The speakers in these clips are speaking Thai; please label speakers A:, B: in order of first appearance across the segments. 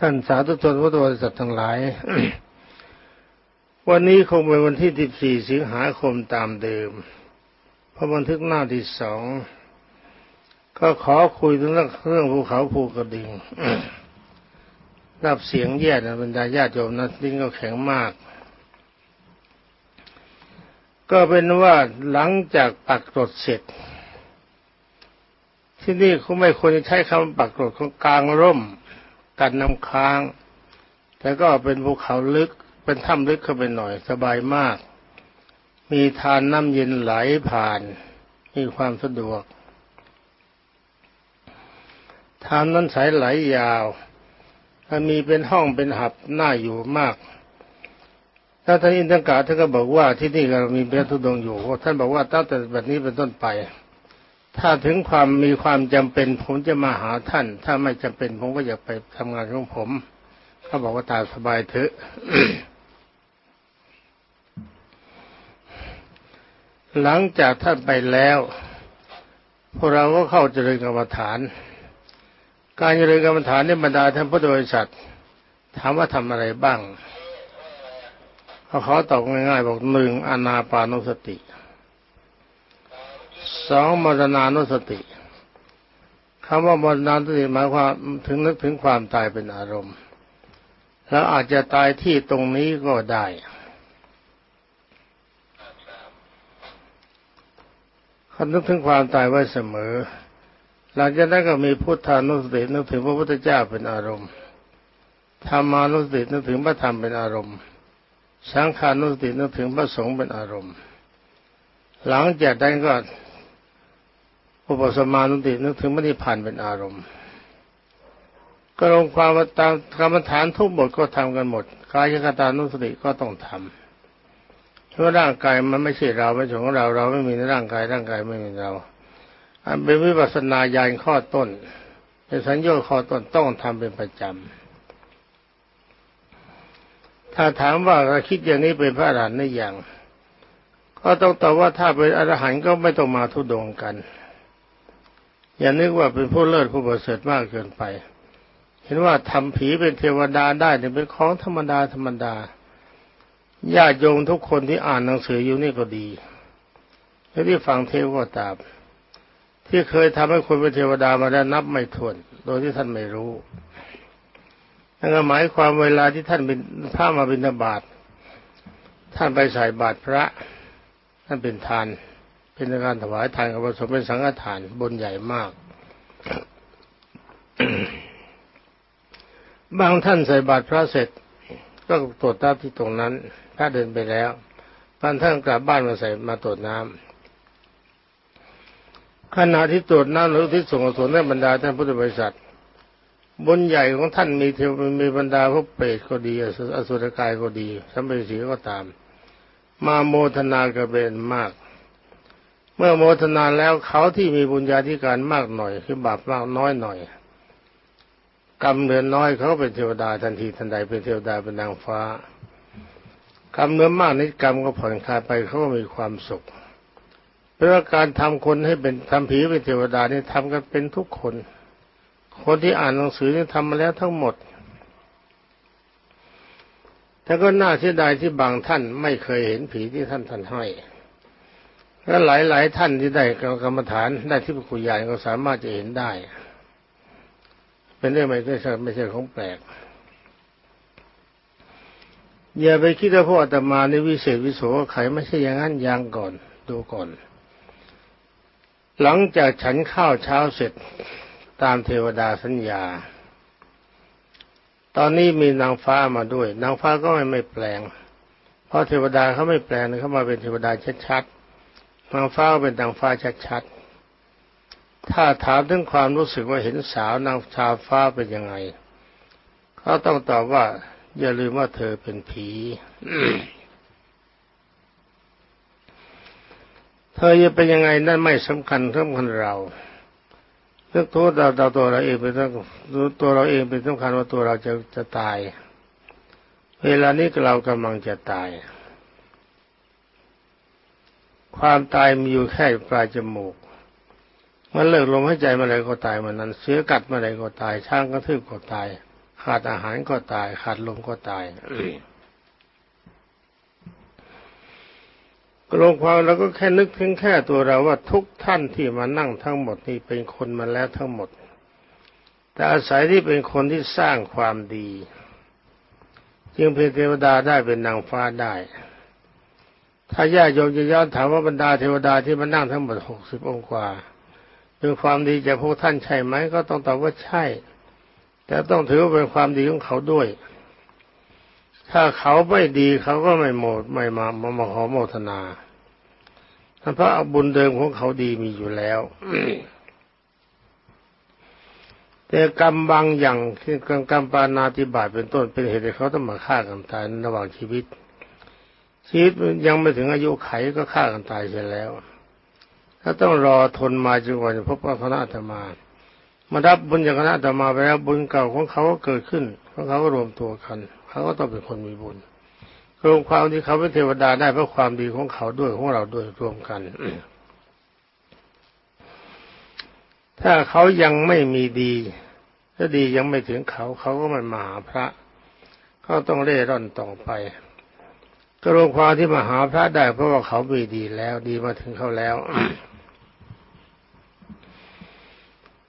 A: ท่านสาธุชนพุทธบริษัททั้งหลาย วันนี้คงเป็นวันที่ 14 สิงหาคมตามเดิมพระบันทึกหน้าที่สองก็ขอคุยถึงเรื่องเรื่องภูเขาภูกระดิ่งรับเสียงแย่นะบรรดาญาติโยมนะดิ้นก็แข็งมาก ก็เป็นว่าหลังจากปักกรดเสร็จ ที่นี่เขาไม่ควรจะใช้คำปักกรดของกลางร่ม กันน้ำค้าง แต่ก็เป็นภูเขาลึก เป็นถ้ำลึกเข้าไปหน่อยสบายมาก มีทานน้ำเย็นไหลผ่าน มีความสะดวกทานนั้นใสไหลยาวถ้ามีเป็นห้องเป็นหับน่าอยู่มากถ้าท่านอินทกาท่านก็บอกว่าที่นี่เรามีพระธุดงอยู่ท่านบอกว่าตั้งแต่แบบนี้เป็นต้นไป ถ้าถึงความมีความจำเป็นผมจะมาหาท่าน ถ้าไม่จำเป็นผมก็อยากไปทำงานของผม เขาบอกว่าตาสบายเถอะ หลังจากท่านไปแล้วพวกเราก็เข้าเจริญกรรมฐาน การเจริญกรรมฐานในบรรดาท่านพุทธบริษัทถามว่าทำอะไรบ้างเขาขอตอบง่ายๆบอกหนึ่งอนาปานุสติ สองมรณานุสติคำว่ามรณานุสติหมายความถึงนึกถึงความตายเป็นอารมณ์ แล้วอาจจะตายที่ตรงนี้ก็ได้เขานึกถึงความตายไว้เสมอ หลังจากนั้นก็มีพุทธานุสตินึกถึงพระพุทธเจ้าเป็นอารมณ์ธรรมานุสตินึกถึงพระธรรมเป็นอารมณ์ สังขานุสตินึกถึงพระสงฆ์เป็นอารมณ์ หลังจากนั้นก็ อุปสมานุสตินึกถึงมรรคผานเป็นอารมณ์ ก็ลงความตามกรรมฐานทุกบทก็ทำกันหมดกายคตานุสติก็ต้องทำเพราะร่างกายมันไม่ใช่เราไม่ใช่ของเราเราไม่มีในร่างกายร่างกายไม่มีเรา อันเป็นวิปัสสนาญาณข้อต้นเป็นสัญญาข้อต้นต้องทำเป็นประจำถ้าถามว่าเราคิดอย่างนี้เป็นพระอรหันต์หรือยังก็ต้องตอบว่าถ้าเป็นอรหันต์ก็ไม่ต้องมาทุดงกัน อย่านึกว่าเป็นผู้เลิศผู้ประเสริฐมากเกินไป เห็นว่าทำผีเป็นเทวดาได้เนี่ยเป็นของธรรมดาธรรมดาญาติโยมทุกคนที่อ่านหนังสืออยู่นี่ก็ดีและที่ฟังเทวก็ตามที่เคยทำให้คนเป็นเทวดามาแล้วนับไม่ถ้วน โดยที่ท่านไม่รู้นั่นก็หมายความเวลาที่ท่านเป็นพระมาบิณฑบาตท่านไปใส่บาตรพระ ท่านเป็นทาน เป็นการถวายทานกับผสมเป็นสังฆทานบนใหญ่มาก บางท่านใส่บาตรพระเสร็จ ก็ตรวจน้ำที่ตรงนั้น ถ้าเดินไปแล้วบางท่านกลับบ้านมาใส่มาตรวจน้ำขณะที่ตรวจน้ำหรือที่ส่งสนในบรรดาท่านพุทธบริษัทบนใหญ่ของท่านมีเทวมีบรรดาพวกเปรตก็ดีอสุรกายก็ดีสัมภเวสีก็ตาม มาโมทนากระเบนมาก เมื่อโมทนาแล้วเขาที่มีบุญญาธิการมากหน่อย คือบาปมากน้อยหน่อย กรรมเนือนน้อยเขาเป็นเทวดาทันทีทันใดเป็นเทวดาเป็นนางฟ้ากรรมเนือนมากนิดกรรมก็ผ่อนคลายไปเขาก็มีความสุข เพราะการทำคนให้เป็นทำผีเป็นเทวดานี่ทำกันเป็นทุกคน คนที่อ่านหนังสือนี่ทำมาแล้วทั้งหมดแต่ก็น่าเสียดายที่บางท่านไม่เคยเห็นผีที่ท่านท่านให้ และหลายๆท่านที่ได้กรรมฐานได้ที่ปุญญาก็สามารถจะเห็นได้ เป็นเรื่องไม่ใช่ไม่ใช่ของแปลก อย่าไปคิดว่าพวกอาตมาในวิเศษวิโสใครไม่ใช่อย่างนั้นยังก่อนดูก่อน หลังจากฉันข้าวเช้าเสร็จตามเทวดาสัญญา ตอนนี้มีนางฟ้ามาด้วย นางฟ้าก็ไม่ไม่แปลง เพราะเทวดาเขาไม่แปลงเขามาเป็นเทวดาชัด ๆนางฟ้าเป็นนางฟ้าชัดๆ ถ้าถามถึงความรู้สึกว่าเห็นสาวนางชาวฟ้าเป็นยังไง เขาต้องตอบว่า อย่าลืมว่าเธอเป็นผีเธอจะเป็นยังไงนั่นไม่สำคัญสำคัญเราเรื่องตัวเราเราตัวเราเองเป็นตัวเราเองเป็นสำคัญว่าตัวเราจะจะตาย เวลานี้เรากำลังจะตาย ความตายมีอยู่แค่ปลายจมูก มันเลิกลมหายใจเมื่อไรก็ตายมันนั้น เสือกัดเมื่อไรก็ตาย ช้างกระทืบก็ตายใคขาดอาหารก็ตาย ขาดลมก็ตายก็ลงความเราก็แค่นึกถึงแค่ตัวเราว่าทุกท่านที่มานั่งทั้งหมดนี่เป็นคนมาแล้วทั้งหมด แต่อาศัยที่เป็นคนที่สร้างความดี จึงเป็นเทวดาได้เป็นนางฟ้าได้ ถ้าญาติโยมจะย้อนถามว่าบรรดาเทวดาที่มานั่งทั้งหมดหกสิบองค์กว่าเป็นความดีจากพวกท่านใช่ไหมก็ต้องตอบว่าใช่ แต่ต้องถือว่าเป็นความดีของเขาด้วย ถ้าเขาไม่ดีเขาก็ไม่โมดไม่มามามาขอโมทนาเพราะบุญเดิมของเขาดีมีอยู่แล้วแต่กรรมบางอย่างคือกรรมปานาติบาตเป็นต้นเป็นเหตุให้เขาต้องมาฆ่ากันตายในระหว่างชีวิต ชีวิตยังไม่ถึงอายุไขก็ฆ่ากันตายเสียแล้วถ้าต้องรอทนมาจนกว่าจะพบพระคณะธรรมา มารับบุญจากคณะธรรมาไปแล้วบุญเก่าของเขาก็เกิดขึ้นเพราะเขาก็รวมตัวกัน เขาก็ต้องเป็นคนมีบุญรวมความที่เขาเป็นเทวดาได้เพราะความดีของเขาด้วยของเราด้วยรวมกัน ถ้าเขายังไม่มีดี ถ้าดียังไม่ถึงเขา เขาก็ไม่มาหาพระ เขาต้องเล่ร่อนต่อไป ก็รวมความที่มาหาพระได้เพราะว่าเขามีดีแล้วดีมาถึงเขาแล้ว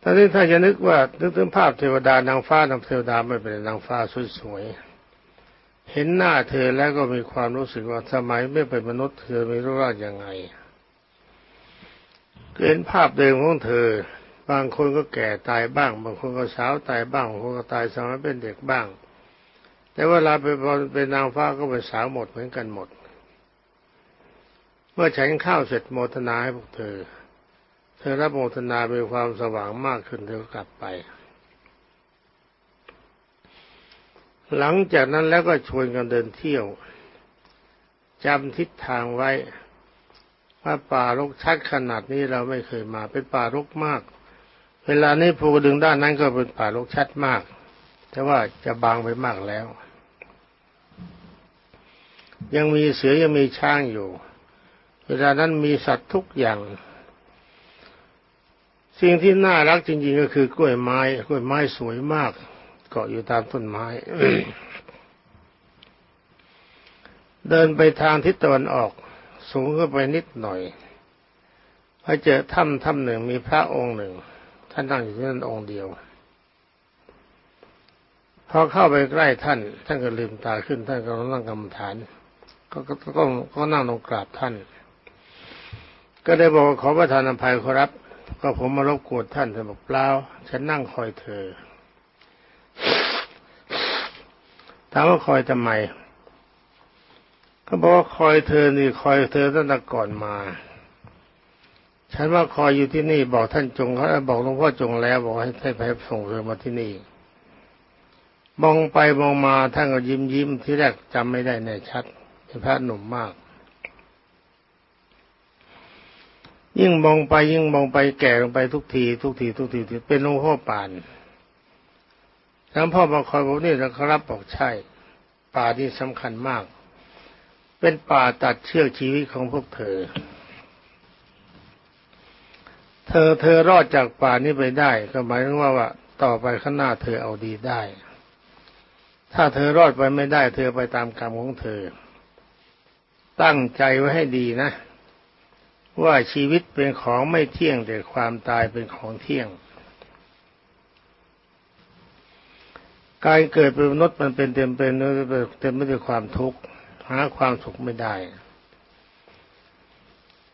A: ตอนนี้ถ้าจะนึกว่านึกถึงภาพเทวดานางฟ้านางเทวดาไม่เป็นนางฟ้าสวยๆเห็นหน้าเธอแล้วก็มีความรู้สึกว่าสมัยไม่เป็นมนุษย์เธอไม่รู้ว่ายังไงเห็นภาพเดิมของเธอ บางคนก็แก่ตายบ้าง บางคนก็สาวตายบ้างบางคนก็ตายสมัยเป็นเด็กบ้าง แต่เวลาไปเป็นนางฟ้าก็เป็นสาวหมดเหมือนกันหมด เมื่อฉันข้าวเสร็จโมทนาให้พวกเธอ เธอรับโมทนามีความสว่างมากขึ้นเธอกลับไป หลังจากนั้นแล้วก็ชวนกันเดินเที่ยวจำทิศทางไว้ว่าป่ารกชัดขนาดนี้เราไม่เคยมา เป็นป่ารกมาก เวลานี้ภูกระดึงด้านนั้นก็เป็นป่ารกชัดมาก แต่ว่าจะบางไปมากแล้ว ยังมีเสือยังมีช้างอยู่ เวลานั้นมีสัตว์ทุกอย่าง สิ่งที่น่ารักจริงๆก็คือกล้วยไม้ กล้วยไม้สวยมาก เกาะอยู่ตามต้นไม้ เดินไปทางทิศตะวันออก สูงขึ้นไปนิดหน่อยพอเจอถ้ำถ้ำหนึ่งมีพระองค์หนึ่ง ท่านนั่งอยู่ที่นั่นองค์เดียวพอเข้าไปใกล้ท่าน ท่านก็ลืมตาขึ้น ท่านก็นั่งกรรมฐาน ก็ก็ก็ก็นั่งลงกราบท่าน ก็ได้บอกขอประทานอภัยขอรับ ก็ผมมารบกวนท่านท่านบอกเปล่าฉันนั่งคอยเธอถามว่าคอยทำไมก็บอกว่าคอยเธอนี่คอยเธอตั้งแต่ก่อนมา ฉันว่าคอยอยู่ที่นี่ บอกท่านจงเขาบอกหลวงพ่อจงแล้ว บอกให้ให้ไปส่งเธอมาที่นี่ มองไปมองมาท่านก็ยิ้มยิ้มที่แรกจำไม่ได้แน่ชัด พระหนุ่มมาก ยิ่งมองไปยิ่งมองไปแก่ลงไปทุกที ทุกที ทุกทีเป็นหลวงพ่อป่านแล้วพ่อมาคอยบอกนี่แล้วครับบอกใช่ ป่าที่สำคัญมาก เป็นป่าตัดเชือกชีวิตของพวกเธอ เธอเธอรอดจากป่านี้ไปได้ ก็หมายถึงว่าว่าต่อไปข้างหน้าเธอเอาดีได้ ถ้าเธอรอดไปไม่ได้ เธอไปตามกรรมของเธอ ตั้งใจไว้ให้ดีนะ ว่าชีวิตเป็นของไม่เที่ยงแต่ความตายเป็นของเที่ยง การเกิดเป็นมนุษย์มันเป็นเต็มเป็นเต็มไปด้วยความทุกข์หาความสุขไม่ได้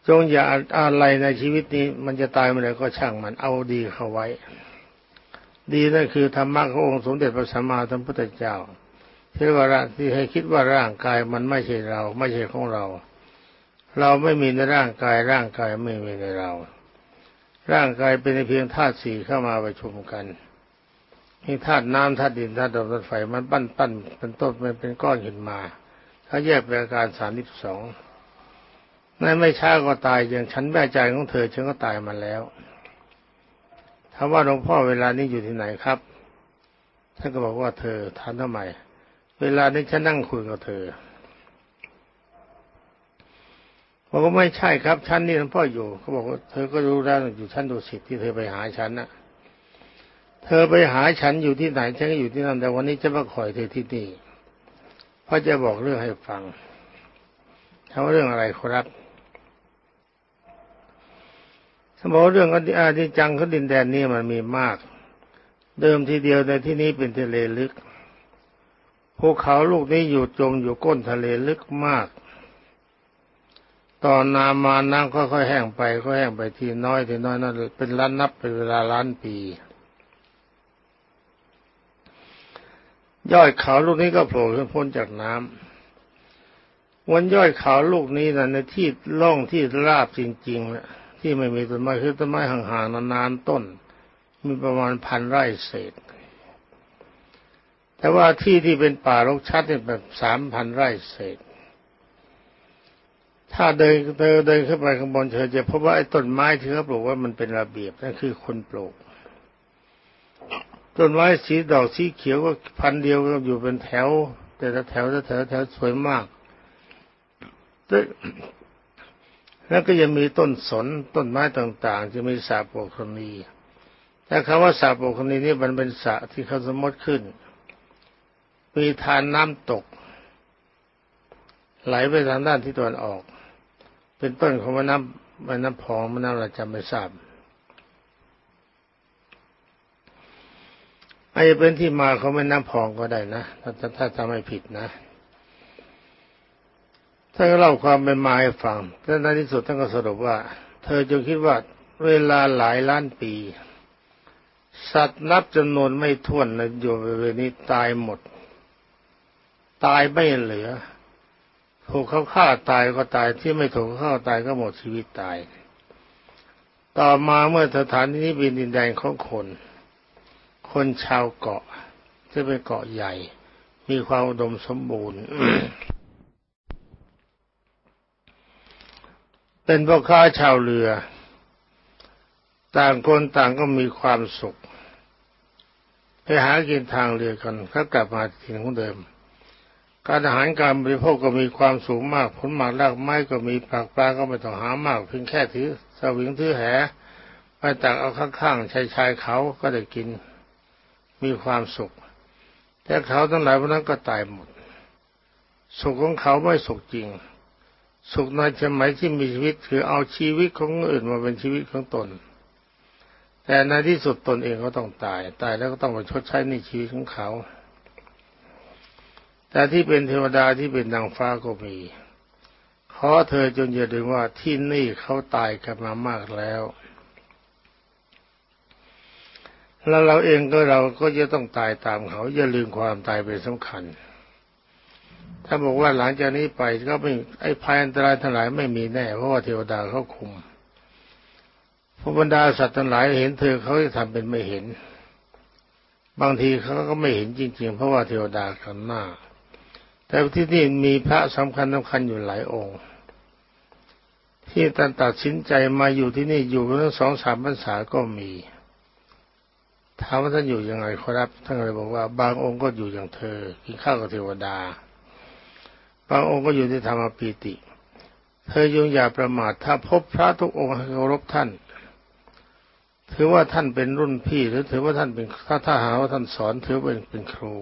A: จงอย่าอะไรในชีวิตนี้ มันจะตายเมื่อไรก็ช่างมันเอาดีเข้าไว้ ดีนั่นคือธรรมะขององค์สมเด็จพระสัมมาสัมพุทธเจ้า ที่ว่าที่ให้คิดว่าร่างกายมันไม่ใช่เรา ไม่ใช่ของเรา เราไม่มีในร่างกาย ร่างกายไม่มีในเรา ร่างกายเป็นเพียงธาตุสี่เข้ามาประชุมกันมีธาตุน้ำธาตุดินธาตุลมธาตุไฟมันปั้นปั้นเป็นต้นมันเป็นก้อนหินมา ถ้าแยกเป็นอาการสามสิบสองนั่นไม่ช้าก็ตายอย่างฉันแม่ใจของเธอฉันก็ตายมาแล้วถามว่าหลวงพ่อเวลานี้อยู่ที่ไหนครับท่านก็บอกว่าเธอถามทำไม เวลานี้ฉันนั่งคุยกับเธอบอกว่าไม่ใช่ครับฉันนี่หลวงพ่ออยู่เขาบอกว่าเธอก็รู้แล้วอยู่ชั้นดุสิตที่เธอไปหาฉันน่ะ เธอไปหาฉันอยู่ที่ไหนฉันก็อยู่ที่นั่นแต่วันนี้จะมาคอยเธอที่นี่เพราะจะบอกเรื่องให้ฟังถามว่าเรื่องอะไรครับสมมติเรื่องอาดิจังเขาดินแดนนี้มันมีมาก เดิมทีเดียวในที่นี้เป็นทะเลลึก ภูเขาลูกนี้อยู่จมอยู่ก้นทะเลลึกมาก ตอนนามาน้ำค่อยๆแห้งไปก็แห้งไปทีน้อยทีน้อยนั่นเป็นล้านนับเป็นเวลาล้านปียอดเขาลูกนี้ก็โผล่ขึ้นพ้นจากน้ำวันยอดเขาลูกนี้นะในที่ล่องที่ราบจริงๆนะที่ไม่มีต้นไม้คือต้นไม้ห่างๆนานๆต้น มีประมาณพันไร่เศษ แต่ว่าที่ที่เป็นป่ารกชัดเนี่ยแบบสามพันไร่เศษ ถ้าเดินเดินเดินขึ้นไปข้างบนเธอจะพบว่าไอ้ต้นไม้ที่เขาปลูกว่ามันเป็นระเบียบนั่นคือคนปลูกต้นไม้สีดอกสีเขียวก็พันเดียวก็อยู่เป็นแถว แต่ละแถวแต่แถวแถวสวยมากแล้วก็ยังมีต้นสนต้นไม้ต่างๆ จะมีสาโปคนีแต่คำว่าสาโปคนีนี่มันเป็นสระที่เขาสมมติขึ้น มีทานน้ำตก ไหลไปทางด้านที่ตะวันออก เป็นต้นของแม่น้ำแม่น้ำพองแม่น้ำอะไรจำไม่ทราบอาจจะเป็นที่มาของแม่น้ำพองก็ได้นะถ้าถ้าทำไม่ผิดนะท่านก็เล่าความเป็นมาให้ฟังแต่ในที่สุดท่านก็สรุปว่า เธอจงคิดว่าเวลาหลายล้านปี สัตว์นับจำนวนไม่ถ้วนในอยู่เวณนี้ตายหมด ตายไม่เหลือ ถูกเขาฆ่าตายก็ตายที่ไม่ถูกเขาฆ่าตายก็หมดชีวิตตาย ต่อมาเมื่อสถานที่นี้เป็นดินแดนของคน คนชาวเกาะจะเป็นเกาะใหญ่ มีความอุดมสมบูรณ์ เป็นพ่อค้าชาวเรือ ต่างคนต่างก็มีความสุข ไปหากินทางเรือกันเขากลับมาถิ่นของเดิม การอาหารการบริโภคก็มีความสูงมาก ผลหมากรากไม้ก็มีผักปลาก็ไม่ต้องหามาก เพียงแค่ถือสวิงถือแหไปตักเอาข้างๆชายชายเขาก็ได้กินมีความสุข แต่เขาทั้งหลายพวกนั้นก็ตายหมด สุขของเขาไม่สุขจริง สุขในสมัยที่มีชีวิตคือเอาชีวิตของอื่นมาเป็นชีวิตของตน แต่ในที่สุดตนเองก็ต้องตาย ตายแล้วก็ต้องมาชดใช้ในชีวิตของเขา แต่ที่เป็นเทวดาที่เป็นนางฟ้าก็มี ขอเธอจนอย่าลืมว่าที่นี่เขาตายกันมามากแล้ว แล้วเราเองก็เราก็จะต้องตายตามเขา อย่าลืมความตายเป็นสำคัญ ถ้าบอกว่าหลังจากนี้ไปก็ไม่ไอ้ภัยอันตรายทั้งหลายไม่มีแน่ เพราะว่าเทวดาเขาคุมพระบรรดาสัตว์ทั้งหลายเห็นเธอเขาจะทำเป็นไม่เห็น บางทีเขาก็ไม่เห็นจริง ๆ เพราะว่าเทวดากันหน้า แต่ที่นี่มีพระสำคัญสำคัญอยู่หลายองค์ ที่ตันตัดสินใจมาอยู่ที่นี่อยู่ตั้งสองสามพรรษาก็มีถามว่าท่านอยู่ยังไงครับท่านเลยบอกว่า บางองค์ก็อยู่อย่างเธอกินข้าวกับเทวดา บางองค์ก็อยู่ในธรรมปีติ เธอยุงอย่าประมาทถ้าพบพระทุกองค์ให้เคารพท่าน ถือว่าท่านเป็นรุ่นพี่หรือถือว่าท่านเป็นถ้าถ้าหาว่าท่านสอนถือเป็นเป็นครู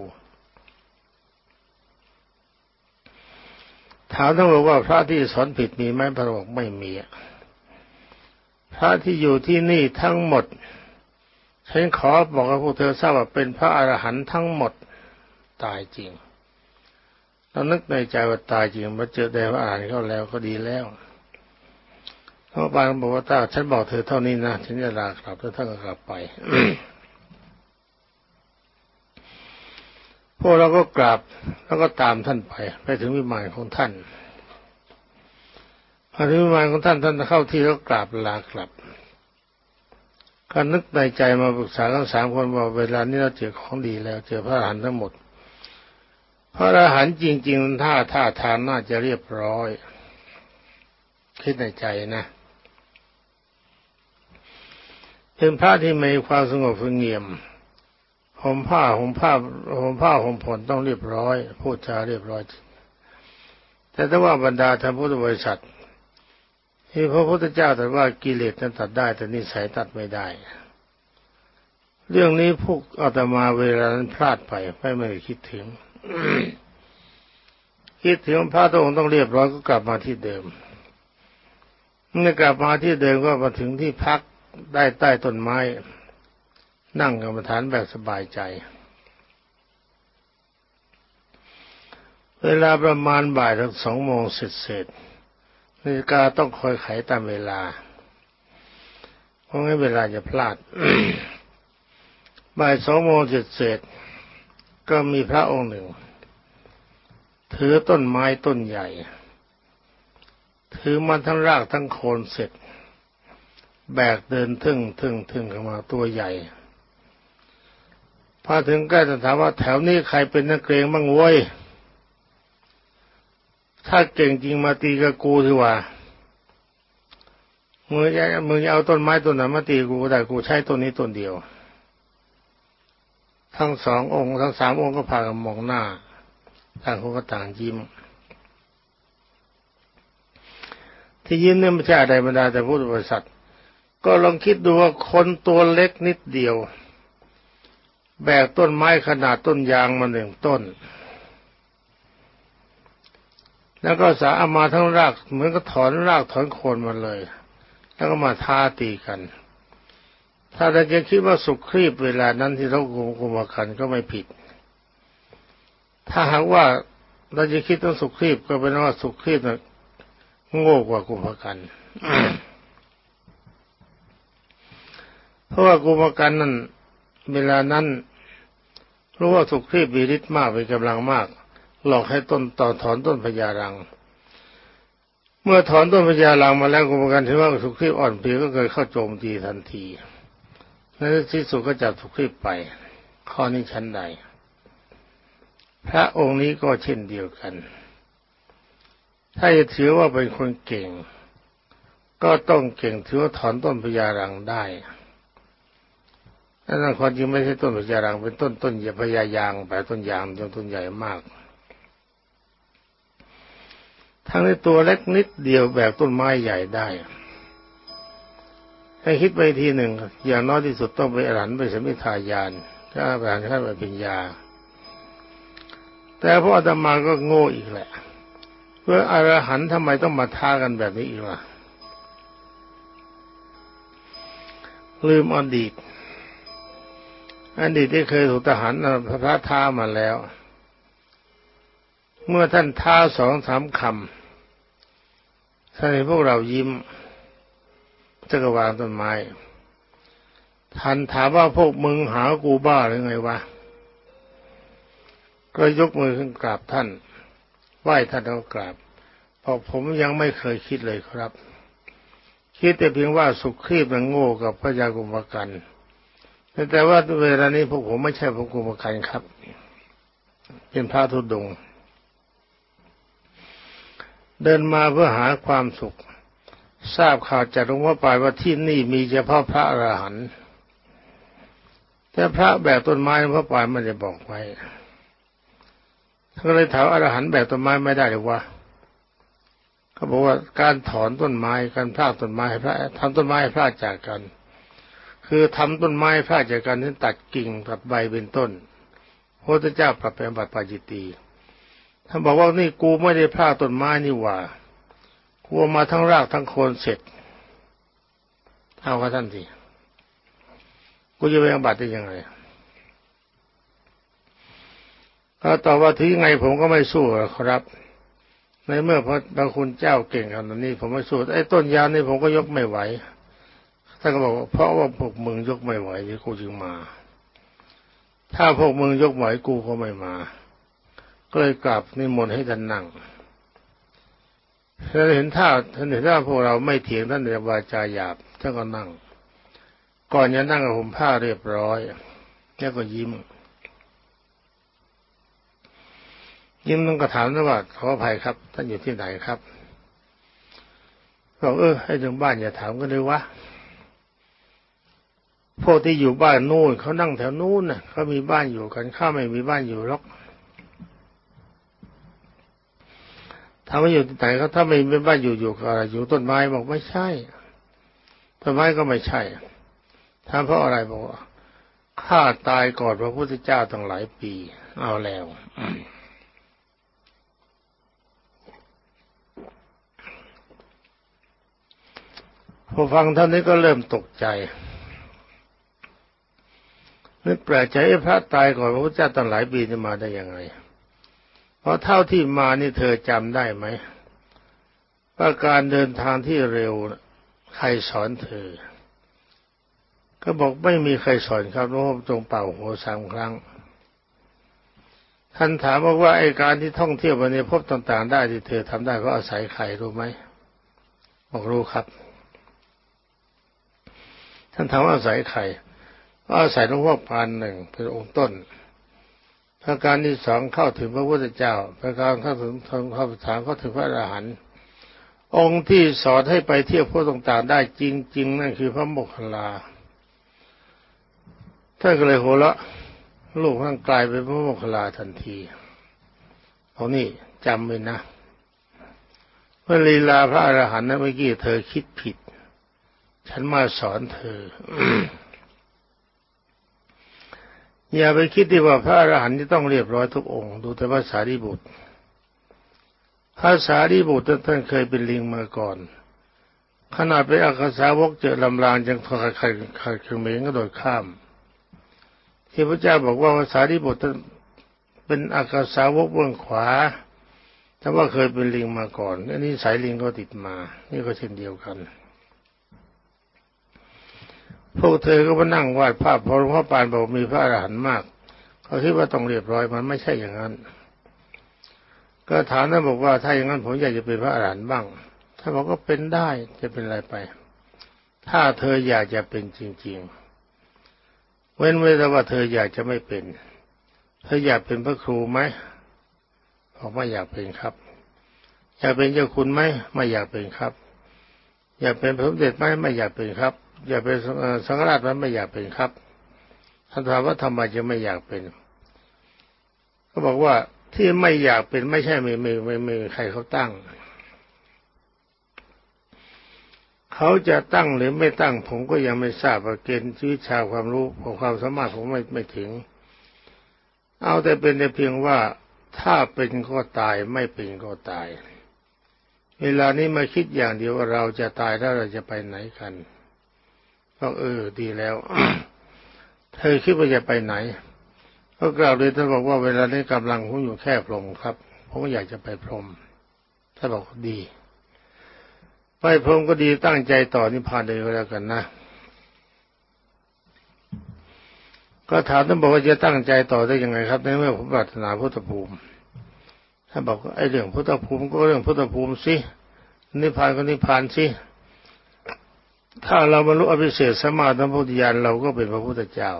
A: ถามท่านบอกว่าพระที่สอนผิดมีไหมพระบอกไม่มีพระที่อยู่ที่นี่ทั้งหมดฉันขอบอกกับพวกเธอทราบว่าเป็นพระอรหันต์ทั้งหมดตายจริงเรานึกในใจว่าตายจริงมาเจอแดว่าอ่านเขาแล้วก็ดีแล้วพระบางบอกว่าตาฉันบอกเธอเท่านี้นะฉันจะลากลับแล้วท่านก็กลับไป พวกเราก็กราบแล้วก็ตามท่านไป ไปถึงวิมานของท่านพอถึงวิมานของท่านท่านเข้าที่แล้วกราบลากลับก็นึกในใจมาปรึกษาทั้งสามคนว่าเวลานี้เราเจอของดีแล้ว เจอพระอรหันต์ทั้งหมด พระอรหันต์จริงๆท่าท่าทางน่าจะเรียบร้อย คิดในใจนะเป็นพระที่มีความสงบเงียม ห่มผ้าห่มผ้าห่มผ้าห่มผ่อนต้องเรียบร้อย พูดจาเรียบร้อย แต่ถ้าว่าบรรดาท่านพุทธบริษัทที่พระพุทธเจ้าตรัสว่ากิเลสนั้นตัดได้ แต่นิสัยตัดไม่ได้ เรื่องนี้พวกอาตมาเวลานั้นพลาดไปไม่ไม่ได้คิดถึง คิดถึงพระองค์ต้องเรียบร้อยก็กลับมาที่เดิมเมื่อกลับมาที่เดิมก็มาถึงที่พักได้ใต้ต้นไม้ นั่งกรรมฐานแบบสบายใจ เวลาประมาณบ่ายถึงสองโมงเสร็จเสร็จนาฬิกาต้องคอยไขตามเวลา เพราะงั้นเวลาจะพลาด บ่ายสองโมงเสร็จเสร็จก็มีพระองค์หนึ่ง ถือต้นไม้ต้นใหญ่ ถือมันทั้งรากทั้งโคนเสร็จ แบกเดินทึ่งทึงทึงเข้ามาตัวใหญ่ พอถึงใกล้จะถามว่าแถวนี้ใครเป็นนักเกรงบ้างโว้ย ถ้าเก่งจริงมาตีกับกูถือว่ามึงจะมึงจะเอาต้นไม้ต้นนั้นมาตีกูแต่กูใช้ต้นนี้ต้นเดียว ทั้งสององค์ทั้งสามองค์ก็พากันมองหน้าต่างคนก็ต่างยิ้ม ที่ยิ้มเนี่ยไม่ใช่อะไรบรรดาแต่พูดบริษัท ก็ลองคิดดูว่าคนตัวเล็กนิดเดียว แบกต้นไม้ขนาดต้นยางมาหนึ่งต้น แล้วก็สาเอามาทั้งรากเหมือนก็ถอนรากถอนโคนมาเลย แล้วก็มาท้าตีกัน ถ้าเราจะคิดว่าสุขครีบเวลานั้นที่เรากุมกุมกันก็ไม่ผิด ถ้าหากว่าเราจะคิดต้องสุขครีบก็เป็นว่าสุขครีบนะโง่กว่ากุมกันเพราะว่ากุมกันนั้นเวลานั้น รู้ว่าสุขครีบมีฤทธิ์มากเป็นกำลังมาก หลอกให้ต้นต่อถอนต้นพญารัง เมื่อถอนต้นพญารังมาแล้วกรมการถือว่าสุขีอ่อนเพลียก็เกิดเข้าโจมตีทันทีในที่สุดก็จับสุขีไป ข้อนี้ชั้นใด พระองค์นี้ก็เช่นเดียวกัน ถ้าจะถือว่าเป็นคนเก่ง ก็ต้องเก่งถือว่าถอนต้นพญารังได้ นั่นความจริงไม่ใช่ต้นพญารังเป็นต้นต้นยาพญายางแต่ต้นยางจนต้นใหญ่มาก ทั้งในตัวเล็กนิดเดียวแบบต้นไม้ใหญ่ได้ให้คิดไปทีหนึ่ง อย่างน้อยที่สุดต้องไปอรหันไปสมิทายานถ้าไปอรหันถ้าไปปัญญา แต่พระอาตมาก็โง่อีกแหละ เพื่ออรหันทำไมต้องมาท้ากันแบบนี้อีกล่ะลืมอดีต อดีตที่เคยถูกทหารพระท้ามาแล้ว เมื่อท่านท้าสองสามคำถ้าเห็นพวกเรายิ้มจะกวางต้นไม้ท่านถามว่าพวกมึงหากูบ้าหรือไงวะ ก็ยกมือขึ้นกราบท่าน ไหว้ท่านแล้วกราบเพราะผมยังไม่เคยคิดเลยครับ คิดแต่เพียงว่าสุขครีบมันโง่กับพระยากุมกัน แต่ว่าเวลานี้พวกผมไม่ใช่พระกุมกันครับ เป็นพระทุดงเดินมาเพื่อหาความสุข ทราบข่าวจากหลวงพ่อปายว่าที่นี่มีเฉพาะพระอรหันต์แต่พระแบบต้นไม้หลวงพ่อปายไม่ได้บอกไว้ท่านก็เลยถามอรหันต์แบบต้นไม้ไม่ได้หรือวะเขาบอกว่าการถอนต้นไม้การพรากต้นไม้ให้พระทำต้นไม้ให้พรากจากกัน คือทำต้นไม้พรากจากกันนั้นตัดกิ่งตัดใบเป็นต้นพระพุทธเจ้าปรับเป็นบัตรปาจิตตีท่านบอกว่านี่กูไม่ได้พลาดต้นไม้นี่หว่ากูมาทั้งรากทั้งโคนเสร็จเอาว่าท่านสิกูจะไปยังบัตรได้ยังไงก็ตอบว่าที่ไงผมก็ไม่สู้ครับ ในเมื่อพระบางคุณเจ้าเก่งขนาดนี้ผมไม่สู้ไอ้ต้นยางนี่ผมก็ยกไม่ไหว ท่านก็บอกเพราะว่าพวกมึงยกไม่ไหวที่กูจึงมา ถ้าพวกมึงยกไหวกูก็ไม่มา ก็เลยกลับนิมนต์ให้ท่านนั่งท่านเห็นท่าท่านเห็นท่าพวกเราไม่เถียงท่านเดียวาจาหยาบท่านก็นั่ง ก่อนจะนั่งกับผมผ้าเรียบร้อยแล้วก็ยิ้ม ยิ้มต้องกระถามนะว่าขออภัยครับ ท่านอยู่ที่ไหนครับบอกเออให้ถึงบ้านอย่าถามกันเลยวะ พวกที่อยู่บ้านนู่นเขานั่งแถวนู่นน่ะเขามีบ้านอยู่กันข้าไม่มีบ้านอยู่หรอกถามว่าอยู่ที่ไหนเขาถ้าไม่เป็นบ้านอยู่อยู่อะไรอยู่ต้นไม้บอกไม่ใช่ต้นไม้ก็ไม่ใช่ถามเพราะอะไรบอกว่าข้าตายก่อนพระพุทธเจ้าตั้งหลายปี เอาแล้วพอฟังท่านนี้ก็เริ่มตกใจ นึกแปลกใจพระตายก่อนพระพุทธเจ้าตั้งหลายปีจะมาได้ยังไงเพราะเท่าที่มานี่เธอจำได้ไหมว่าการเดินทางที่เร็วใครสอนเธอ ก็บอกไม่มีใครสอนครับเพราะจงเป่าหัวสามครั้ง ท่านถามบอกว่าไอ้การที่ท่องเที่ยวไปในพบต่างๆ ได้ที่เธอทำได้ก็อาศัยใครรู้ไหมบอกรู้ครับ ท่านถามว่าอาศัยใคร ก็อาศัยหลวงพ่อปานหนึ่งเป็นองค์ต้นประการที่สองเข้าถึงพระพุทธเจ้าประการเข้าถึงเข้าถามเข้าถึงพระอรหันต์องค์ที่สอนให้ไปเที่ยวพวกต่างๆได้จริง ๆ นั่นคือพระโมคคัลลาท่านก็เลยโหละลูกท่านกลายเป็นพระโมคคัลลาทันทีเอานี่จำไว้นะเมื่อลีลาพระอรหันต์นั้นเมื่อกี้เธอคิดผิด ฉันมาสอนเธอ อย่าไปคิดที่ว่าพระอรหันต์จะต้องเรียบร้อยทุกองค์ ดูแต่ภาษาดิบุตรภาษาดิบุตรท่านเคยเป็นลิงมาก่อน ขนาดไปอักษาวกเจอลำรางจังทอยใครใครเขมงก็โดดข้าม ที่พระเจ้าบอกว่าภาษาดิบุตรเป็นอักษาวกเบื้องขวาแต่ว่าเคยเป็นลิงมาก่อนอันนี้สายลิงก็ติดมา นี่ก็เช่นเดียวกัน พวกเธอก็มานั่งวาดภาพพอหลวงพ่อปานบอกมีพระอรหันต์มาก เขาคิดว่าต้องเรียบร้อยมันไม่ใช่อย่างนั้น ก็ถามท่นบอกว่าถ้าอย่างนั้นผมอยากจะเป็นพระอรหันต์บ้างท่านบอกก็เป็นได้จะเป็นอะไรไป ถ้าเธออยากจะเป็นจริง ๆ เว้นไว้แต่ว่าเธออยากจะไม่เป็น เธออยากเป็นพระครูไหมบอกว่าอยากเป็นครับ อยากเป็นเจ้าคุณไหมไม่อยากเป็นครับ อยากเป็นพระสมเด็จไหมไม่อยากเป็นครับ อย่าเป็นสังฆราชไหมไม่อยากเป็นครับท่านถามว่าทำไมจะไม่อยากเป็นก็บอกว่าที่ไม่อยากเป็นไม่ใช่ไม่ไม่ไม่ไม่ใครเขาตั้ง เขาจะตั้งหรือไม่ตั้ง ผมก็ยังไม่ทราบว่าเกณฑ์วิชาความรู้ของความสามารถผมไม่ไม่ถึง เอาแต่เป็นแต่เพียงว่าถ้าเป็นก็ตายไม่เป็นก็ตาย เวลานี้มาคิดอย่างเดียวว่าเราจะตายแล้วเราจะไปไหนกัน ก็เออดีแล้ว เธอคิดว่าจะไปไหนก็กล่าวเลยท่านบอกว่าเวลานี้กำลังผมอยู่แค่พรหมครับผมก็อยากจะไปพรหมท่านบอกดี ไปพรหมก็ดีตั้งใจต่อนิพพานเลยก็แล้วกันนะก็ถามท่านบอกว่าจะตั้งใจต่อได้ยังไงครับในเมื่อผมปรารถนาพุทธภูมิท่านบอกไอ้เรื่องพุทธภูมิก็เรื่องพุทธภูมิสินิพพานก็นิพพานสิ ถ้าเราบรรลุอภิเศษสมาธิพุทธญาณเราก็เป็นพระพุทธเจ้า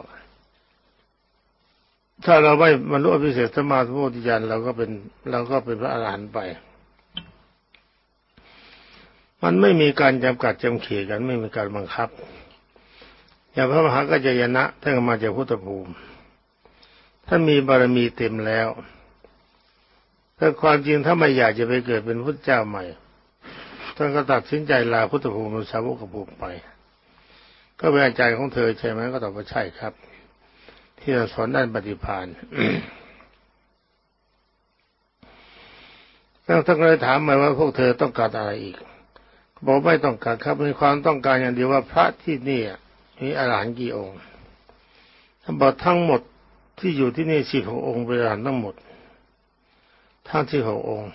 A: ถ้าเราไม่บรรลุอภิเศษสมาธิโพธิญาณเราก็เป็นเราก็เป็นพระอรหันต์ไป มันไม่มีการจำกัดจำเขียกันไม่มีการบังคับ อย่างพระมหากัจจยนะท่านมาจากพุทธภูมิท่านมีบารมีเต็มแล้วแต่ความจริงถ้าไม่อยากจะไปเกิดเป็นพุทธเจ้าใหม่ ท่านก็ตัดสินใจลาพุทธภูมิสาวกภูมิไป ก็เป็นอาจารย์ของเธอใช่ไหมก็ตอบว่าใช่ครับ ที่เราสอนด้านปฏิภาณแล้วท่านก็เลยถามมาว่าพวกเธอต้องการอะไรอีกบอกไม่ต้องการครับมีความต้องการอย่างเดียวว่าพระที่นี่มีอรหันต์กี่องค์ท่านบอกทั้งหมดที่อยู่ที่นี่สิบหกองค์เป็นอรหันต์ทั้งหมดทั้งที่หกองค์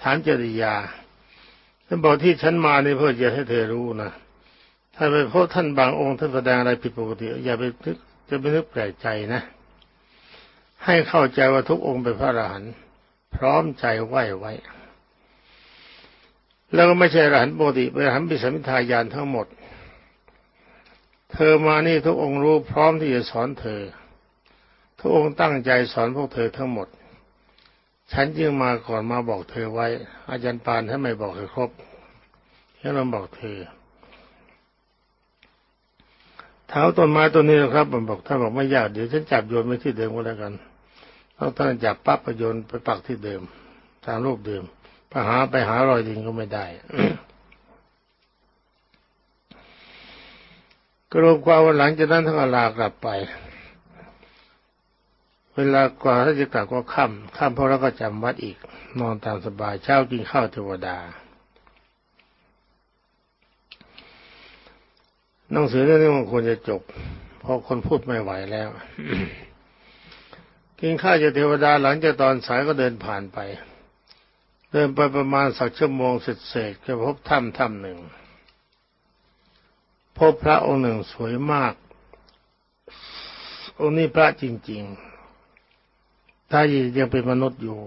A: ฐานจริยา ท่านบอกที่ฉันมานี่เพื่อจะให้เธอรู้นะถ้าไปพบท่านบางองค์ท่านแสดงอะไรผิดปกติอย่าไปทึกจะไม่นึกแปลกใจนะ ให้เข้าใจว่าทุกองค์เป็นพระอรหันต์พร้อมใจไหว้ไว้ แล้วก็ไม่ใช่อรหันต์ปกติเป็นอรหันต์ปิสมิทายานทั้งหมด เธอมานี่ทุกองค์รู้พร้อมที่จะสอนเธอ ทุกองค์ตั้งใจสอนพวกเธอทั้งหมด ฉันจึงมาก่อนมาบอกเธอไว้ อาจารย์ปานถ้าไม่บอกให้ครบแค่เราบอกเธอเท้าต้นไม้ต้นนี้นะครับผมบอกท่านบอกไม่ยากเดี๋ยวฉันจับโยนไปที่เดิมก็แล้วกันต้องท่านจับปั๊บไปโยนไปปักที่เดิมตามรูปเดิมไปหาไปหารอยดินก็ไม่ได้ก็รวมความว่าหลังจากนั้นท่านก็ลากลับไป เวลากว่าถ้าจะกลับก็ค่ำค่ำพอแล้วก็จำวัดอีก นอนตามสบายเช้ากินข้าวเทวดาหนังสือเรื่องนี้มันควรจะจบ เพราะคนพูดไม่ไหวแล้ว กินข้าวจากเทวดาหลังจากตอนสายก็เดินผ่านไป เดินไปประมาณสักชั่วโมงเสร็จๆก็พบถ้ำถ้ำหนึ่ง พบพระองค์หนึ่งสวยมาก องค์นี้พระจริง ๆ ถ้ายังเป็นมนุษย์อยู่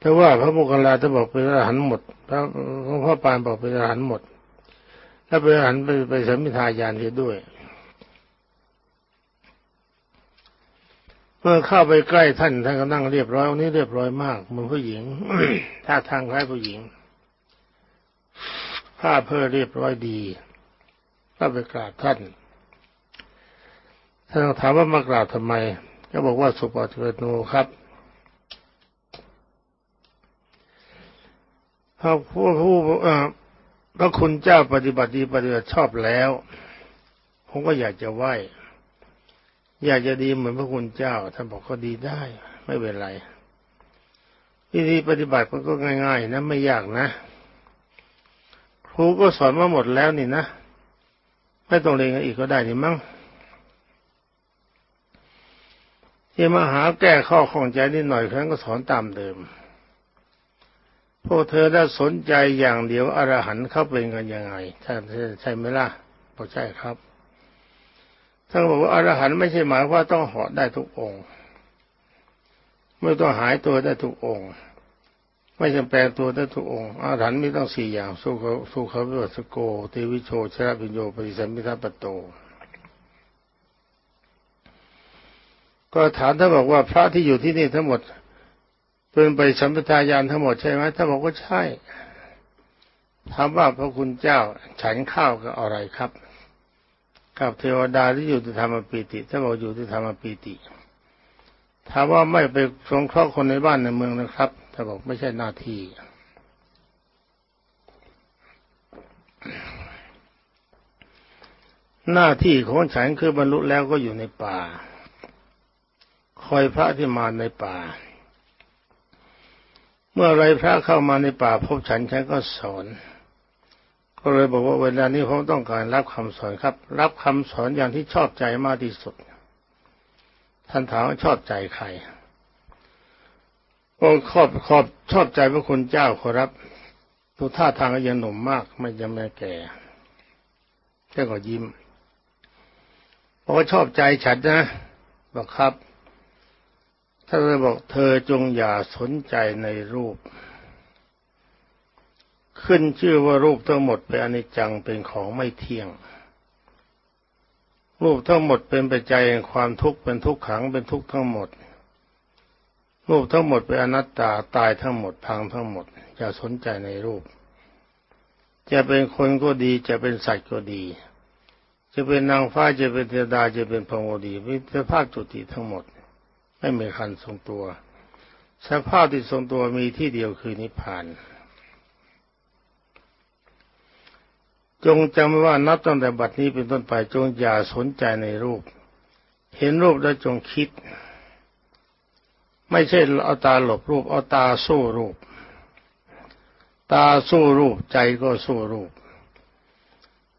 A: แต่ว่าพระโมคคัลลาท่านบอกเป็นอรหันต์หมดพระหลวงพ่อปานบอกเป็นอรหันต์หมด ถ้าเป็นอรหันต์ไปไปสัมมิทายานเสียด้วย เมื่อเข้าไปใกล้ท่านท่านก็นั่งเรียบร้อยวันนี้เรียบร้อยมากเหมือนผู้หญิงท่าทางคล้ายผู้หญิงผ้าเพื่อเรียบร้อยดีก็ไปกราบท่านท่านถามว่ามากราบทำไม ก็บอกว่าสุปฏิเวโนครับพระผู้ผู้พระคุณเจ้าปฏิบัติดีปฏิบัติชอบแล้ว ผมก็อยากจะไหว้ อยากจะดีเหมือนพระคุณเจ้าท่านบอกก็ดีได้ ไม่เป็นไรวิธีปฏิบัติมันก็ง่าย ๆ นะไม่ยากนะครูก็สอนมาหมดแล้วนี่นะไม่ต้องเรียนอีกก็ได้นี่มั้ง ที่มาหาแก้ข้อข้องใจนิดหน่อยครั้งก็สอนตามเดิม พวกเธอได้สนใจอย่างเดียวอรหันต์เข้าเป็นกันยังไงใช่ใช่ไหมล่ะบอกใช่ครับท่านบอกว่าอรหันต์ไม่ใช่หมายว่าต้องเหาะได้ทุกองค์ไม่ต้องหายตัวได้ทุกองค์ ไม่จำแปลงตัวได้ทุกองค์อรหันต์มีต้องสี่อย่างสุขสุขวิวัสโกเทวิโชชระปิญโยปฏิสัมพิทัปโต ก็ถามท่านบอกว่าพระที่อยู่ที่นี่ทั้งหมดเป็นไปสัมปทายานทั้งหมดใช่ไหมท่านบอกว่าใช่ถามว่าพระคุณเจ้าฉันข้าวกับอะไรครับกับเทวดาที่อยู่ที่ธรรมปีติถ้าบอกอยู่ที่ธรรมปีติถามว่าไม่ไปสงเคราะห์คนในบ้านในเมืองนะครับถ้าบอกไม่ใช่หน้าที่หน้าที่ของฉันคือบรรลุแล้วก็อยู่ในป่า อยพระที่มาในป่า เมื่อไรพระเข้ามาในป่า พบฉันฉันก็สอน ก็เลยบอกว่าเวลานี้ผมต้องการรับคำสอนครับ รับคำสอนอย่างที่ชอบใจมากที่สุด ท่านถามว่าชอบใจใครก็ขอบขอบชอบใจพระคุณเจ้าขอรับดูท่าทางก็ยังหนุ่มมาก ไม่ยังไม่แก่แค่ก็ยิ้มบอกว่าชอบใจฉันนะบอกครับ ท่านเลยบอกเธอจงอย่าสนใจในรูป ขึ้นชื่อว่ารูปทั้งหมดเป็นอนิจจังเป็นของไม่เที่ยง รูปทั้งหมดเป็นปัจจัยแห่งความทุกข์เป็นทุกขังเป็นทุกข์ทั้งหมด รูปทั้งหมดเป็นอนัตตาตายทั้งหมดพังทั้งหมดอย่าสนใจในรูป จะเป็นคนก็ดีจะเป็นสัตว์ก็ดี จะเป็นนางฟ้าจะเป็นเทวดาจะเป็นพรหมดีวิสภาพจุติทั้งหมด ไม่มีคันทรงตัว สภาพที่ทรงตัวมีที่เดียวคือนิพพาน จงจำไว้ว่านับตั้งแต่บัดนี้เป็นต้นไปจงอย่าสนใจในรูป เห็นรูปแล้วจงคิด ไม่ใช่เอาตาหลบรูปเอาตาสู้รูป ตาสู้รูปใจก็สู้รูป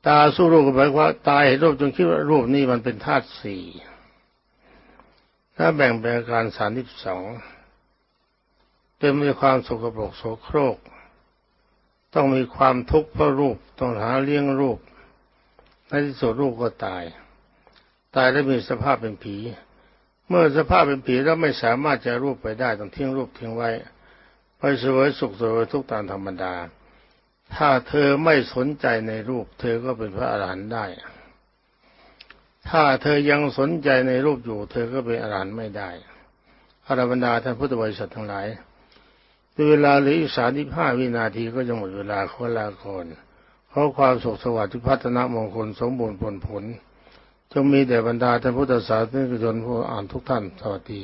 A: ตาสู้รูปก็หมายคว่าตาเห็นรูปจงคิดว่ารูปนี้มันเป็นธาตุสี่ ถ้าแบ่งเป็นอาการสามิบสองเต็มไปด้วยความสกปรกโสโครก ต้องมีความทุกข์เพราะรูป ต้องหาเลี้ยงรูป ในที่สุดรูปก็ตาย ตายแล้วมีสภาพเป็นผี เมื่อสภาพเป็นผีแล้วไม่สามารถจะรูปไปได้ต้องทิ้งรูปทิ้งไว้ไปสวยสุขสวยทุกตามธรรมดา ถ้าเธอไม่สนใจในรูป เธอก็เป็นพระอรหันต์ได้ ถ้าเธอยังสนใจในรูปอยู่ เธอก็เป็นอรหันต์ไม่ได้อรบรรดาท่านพุทธบริษัททั้งหลายเวลาเหลืออีกสามสิบห้าวินาทีก็จะหมดเวลาขอลาก่อนขอความสุขสวัสดิ์ที่พัฒนามงคลสมบูรณ์ผลผลจงมีแด่บรรดาท่านพุทธศาสนิกชนผู้อ่านทุกท่านสวัสดี